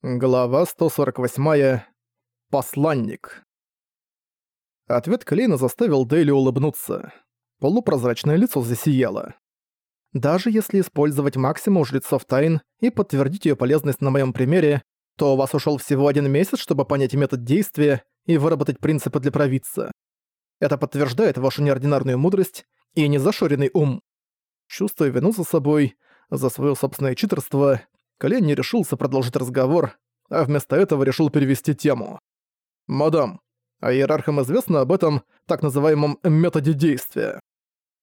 Глава 148. Посланник. Ответ Клейна заставил Дейли улыбнуться. Полупрозрачное лицо засияло. Даже если использовать максимум жрецов тайн и подтвердить ее полезность на моем примере, то у вас ушел всего один месяц, чтобы понять метод действия и выработать принципы для провидца. Это подтверждает вашу неординарную мудрость и незашоренный ум. Чувствуя вину за собой, за свое собственное читерство, Колен не решился продолжить разговор, а вместо этого решил перевести тему. «Мадам, а иерархам известно об этом так называемом методе действия?»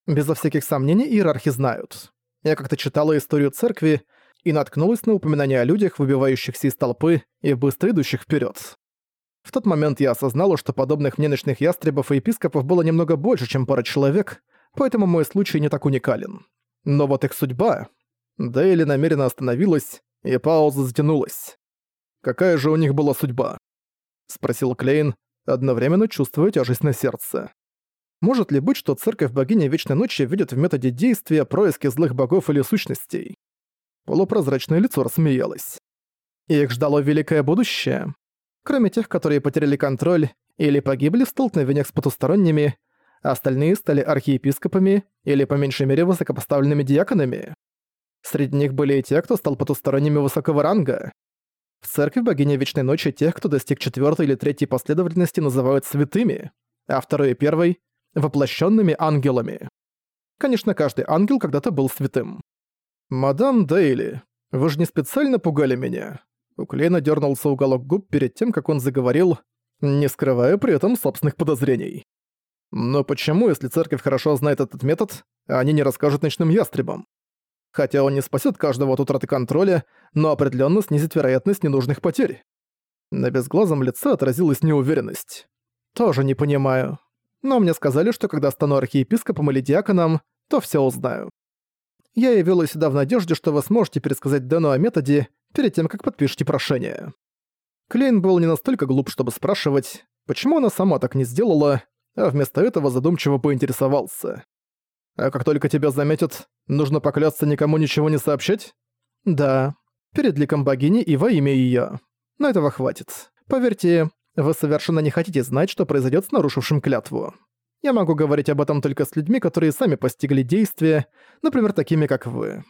Безо всяких сомнений иерархи знают. Я как-то читала историю церкви и наткнулась на упоминание о людях, выбивающихся из толпы и быстро идущих вперед. В тот момент я осознала, что подобных мне ночных ястребов и епископов было немного больше, чем пара человек, поэтому мой случай не так уникален. Но вот их судьба... Дейли намеренно остановилась, и пауза затянулась. «Какая же у них была судьба?» — спросил Клейн, одновременно чувствуя тяжесть на сердце. Может ли быть, что церковь богини Вечной Ночи видит в методе действия происки злых богов или сущностей? Полупрозрачное лицо рассмеялось. Их ждало великое будущее. Кроме тех, которые потеряли контроль или погибли в столкновениях с потусторонними, остальные стали архиепископами или, по меньшей мере, высокопоставленными диаконами. Среди них были и те, кто стал потусторонними высокого ранга. В церкви богини Вечной Ночи тех, кто достиг четвертой или третьей последовательности, называют святыми, а второй и первой — воплощенными ангелами. Конечно, каждый ангел когда-то был святым. «Мадам Дейли, вы же не специально пугали меня?» У Клейна дернулся уголок губ перед тем, как он заговорил, не скрывая при этом собственных подозрений. «Но почему, если церковь хорошо знает этот метод, они не расскажут ночным ястребам? Хотя он не спасет каждого от утраты контроля, но определенно снизит вероятность ненужных потерь. На безглазом лице отразилась неуверенность. Тоже не понимаю. Но мне сказали, что когда стану архиепископом или диаконом, то все узнаю. Я явилась сюда в надежде, что вы сможете пересказать Дэну о методе перед тем, как подпишете прошение. Клейн был не настолько глуп, чтобы спрашивать, почему она сама так не сделала, а вместо этого задумчиво поинтересовался. А как только тебя заметят, нужно поклясться никому ничего не сообщать? Да, перед ликом богини и во имя её. Но этого хватит. Поверьте, вы совершенно не хотите знать, что произойдет с нарушившим клятву. Я могу говорить об этом только с людьми, которые сами постигли действия, например, такими как вы.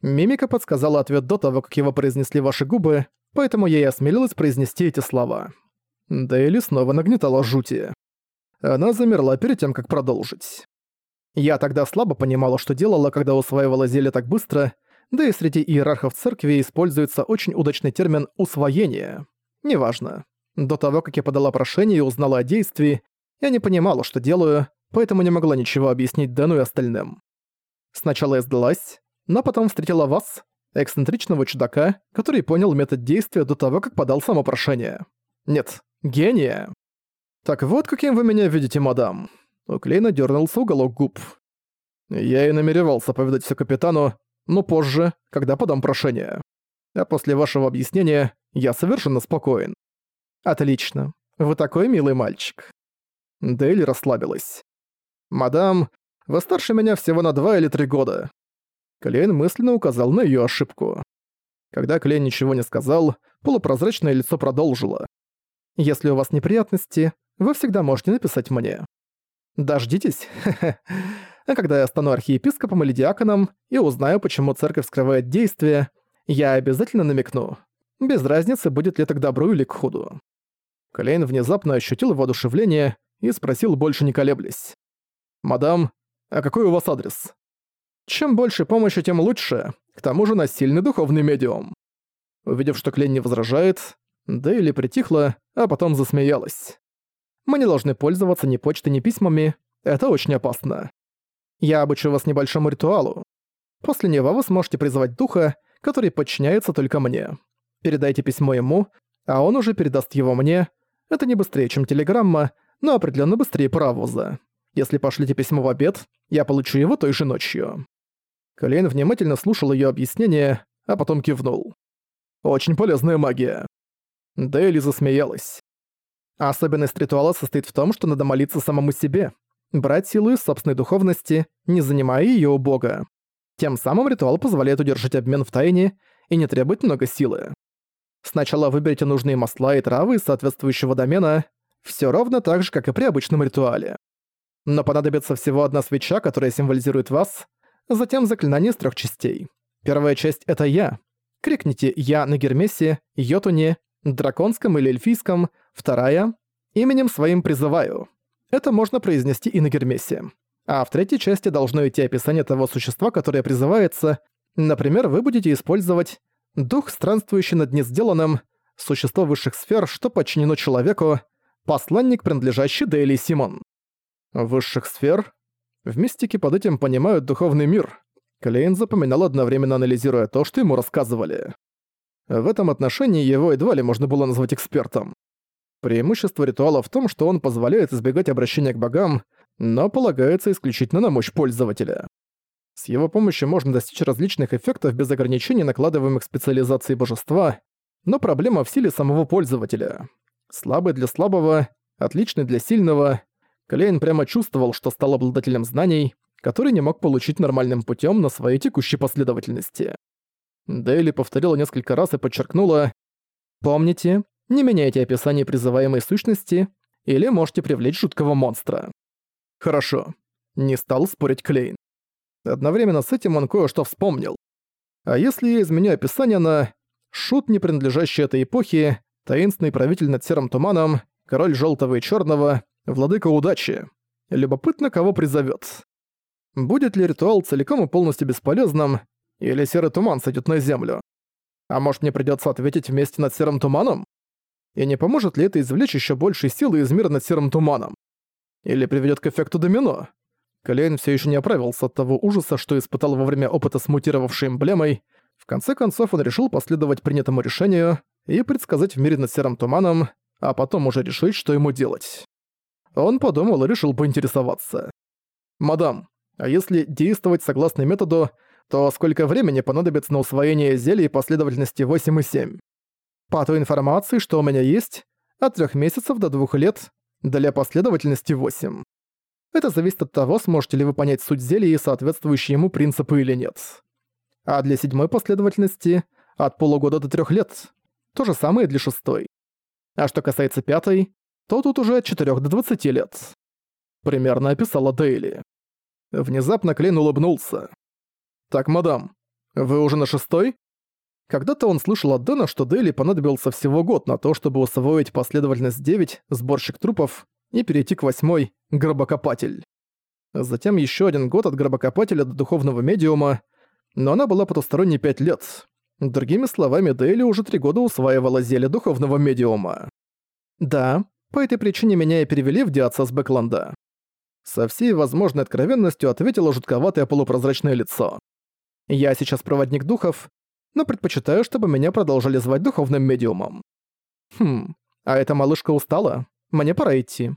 Мимика подсказала ответ до того, как его произнесли ваши губы, поэтому я и осмелилась произнести эти слова. Дейли снова нагнетала жути. Она замерла перед тем, как продолжить. Я тогда слабо понимала, что делала, когда усваивала зелье так быстро, да и среди иерархов церкви используется очень удачный термин «усвоение». Неважно. До того, как я подала прошение и узнала о действии, я не понимала, что делаю, поэтому не могла ничего объяснить Дэну и остальным. Сначала я сдалась, но потом встретила вас, эксцентричного чудака, который понял метод действия до того, как подал само прошение. Нет, гения. Так вот, каким вы меня видите, мадам. У Клейна дернулся уголок губ. Я и намеревался повидать все капитану, но позже, когда подам прошение. А после вашего объяснения я совершенно спокоен. Отлично. Вы такой милый мальчик. Дейли расслабилась. Мадам, вы старше меня всего на два или три года. Клейн мысленно указал на ее ошибку. Когда Клейн ничего не сказал, полупрозрачное лицо продолжило. «Если у вас неприятности, вы всегда можете написать мне. Дождитесь. А когда я стану архиепископом или диаконом и узнаю, почему церковь скрывает действия, я обязательно намекну. Без разницы, будет ли это к добру или к худу. Клейн внезапно ощутил воодушевление и спросил, больше не колеблясь. «Мадам, а какой у вас адрес?» «Чем больше помощи, тем лучше. К тому же на сильный духовный медиум». Увидев, что Клейн не возражает, Дейли притихла, а потом засмеялась. Мы не должны пользоваться ни почтой, ни письмами. Это очень опасно. Я обучу вас небольшому ритуалу. После него вы сможете призвать духа, который подчиняется только мне. Передайте письмо ему, а он уже передаст его мне. Это не быстрее, чем телеграмма, но определенно быстрее паровоза. Если пошлите письмо в обед, я получу его той же ночью». Колейн внимательно слушал ее объяснение, а потом кивнул. «Очень полезная магия». Дейли засмеялась. А особенность ритуала состоит в том, что надо молиться самому себе, брать силу из собственной духовности, не занимая ее у бога. Тем самым ритуал позволяет удержать обмен в тайне и не требует много силы. Сначала выберите нужные масла и травы из соответствующего домена, все ровно так же, как и при обычном ритуале. Но понадобится всего одна свеча, которая символизирует вас, затем заклинание с трех частей. Первая часть — это «Я». Крикните «Я» на Гермесе, Йотуне, драконском или эльфийском. Вторая — именем своим призываю. Это можно произнести и на Гермесе. А в третьей части должно идти описание того существа, которое призывается. Например, вы будете использовать «Дух, странствующий над несделанным», существо высших сфер, что подчинено человеку, посланник, принадлежащий Дейли Симон. Высших сфер? В мистике под этим понимают духовный мир. Клейн запоминал одновременно анализируя то, что ему рассказывали. В этом отношении его едва ли можно было назвать экспертом. Преимущество ритуала в том, что он позволяет избегать обращения к богам, но полагается исключительно на мощь пользователя. С его помощью можно достичь различных эффектов без ограничений накладываемых специализацией божества, но проблема в силе самого пользователя. Слабый для слабого, отличный для сильного. Клейн прямо чувствовал, что стал обладателем знаний, которые не мог получить нормальным путем на своей текущей последовательности. Дейли повторила несколько раз и подчеркнула «Помните, не меняйте описание призываемой сущности, или можете привлечь жуткого монстра». «Хорошо», — не стал спорить Клейн. Одновременно с этим он кое-что вспомнил. А если я изменю описание на «Шут, не принадлежащий этой эпохе, таинственный правитель над серым туманом, король желтого и черного, владыка удачи. Любопытно, кого призовет. Будет ли ритуал целиком и полностью бесполезным, или серый туман сойдет на землю? А может мне придется ответить вместе над серым туманом? И не поможет ли это извлечь еще больше силы из мира над серым туманом? Или приведет к эффекту домино? Калейн все еще не оправился от того ужаса, что испытал во время опыта с мутировавшей эмблемой. В конце концов он решил последовать принятому решению и предсказать в мире над серым туманом, а потом уже решить, что ему делать. Он подумал и решил поинтересоваться. «Мадам, а если действовать согласно методу, то сколько времени понадобится на усвоение зелий последовательности 8 и 7? По той информации, что у меня есть, от 3 месяцев до 2 лет для последовательности 8. Это зависит от того, сможете ли вы понять суть зелья и соответствующие ему принципы или нет. А для седьмой последовательности – от полугода до трех лет. То же самое для шестой. А что касается пятой, то тут уже от 4 до 20 лет. Примерно описала Дейли. Внезапно Клейн улыбнулся. «Так, мадам, вы уже на шестой?» Когда-то он слышал от Дэна, что Дейли понадобился всего год на то, чтобы усвоить последовательность 9, сборщик трупов, и перейти к восьмой, гробокопатель. Затем еще один год от гробокопателя до духовного медиума, но она была потусторонней 5 лет. Другими словами, Дейли уже три года усваивала зелье духовного медиума. Да, по этой причине меня и перевели в диацез Бэкленда. Со всей возможной откровенностью ответило жутковатое полупрозрачное лицо. Я сейчас проводник духов, но предпочитаю, чтобы меня продолжали звать духовным медиумом. Хм, а эта малышка устала? Мне пора идти.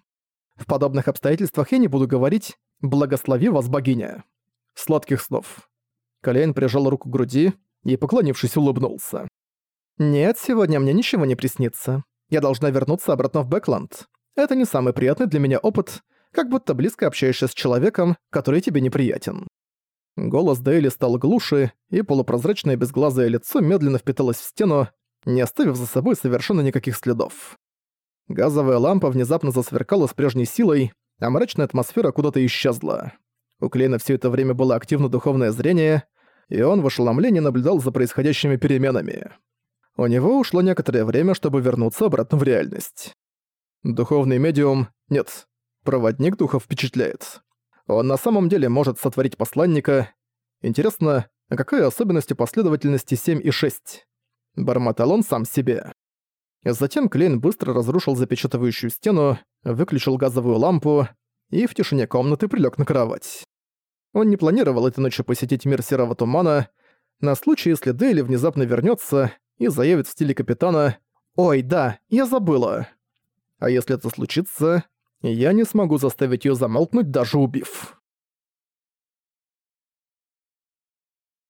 В подобных обстоятельствах я не буду говорить «Благослови вас, богиня». Сладких снов. Колейн прижал руку к груди и, поклонившись, улыбнулся. «Нет, сегодня мне ничего не приснится. Я должна вернуться обратно в Бэкленд. Это не самый приятный для меня опыт, как будто близко общаешься с человеком, который тебе неприятен. Голос Дейли стал глуше, и полупрозрачное безглазое лицо медленно впиталось в стену, не оставив за собой совершенно никаких следов. Газовая лампа внезапно засверкала с прежней силой, а мрачная атмосфера куда-то исчезла. У Клейна все это время было активно духовное зрение, и он в ошеломлении наблюдал за происходящими переменами. У него ушло некоторое время, чтобы вернуться обратно в реальность. Духовный медиум... Нет, проводник духов впечатляет. Он на самом деле может сотворить посланника. Интересно, а особенность у последовательности 7 и 6? Бормотал он сам себе. Затем Клейн быстро разрушил запечатывающую стену, выключил газовую лампу и в тишине комнаты прилег на кровать. Он не планировал этой ночью посетить мир Серого Тумана, на случай, если Дейли внезапно вернется и заявит в стиле капитана «Ой, да, я забыла». А если это случится, я не смогу заставить ее замолкнуть, даже убив.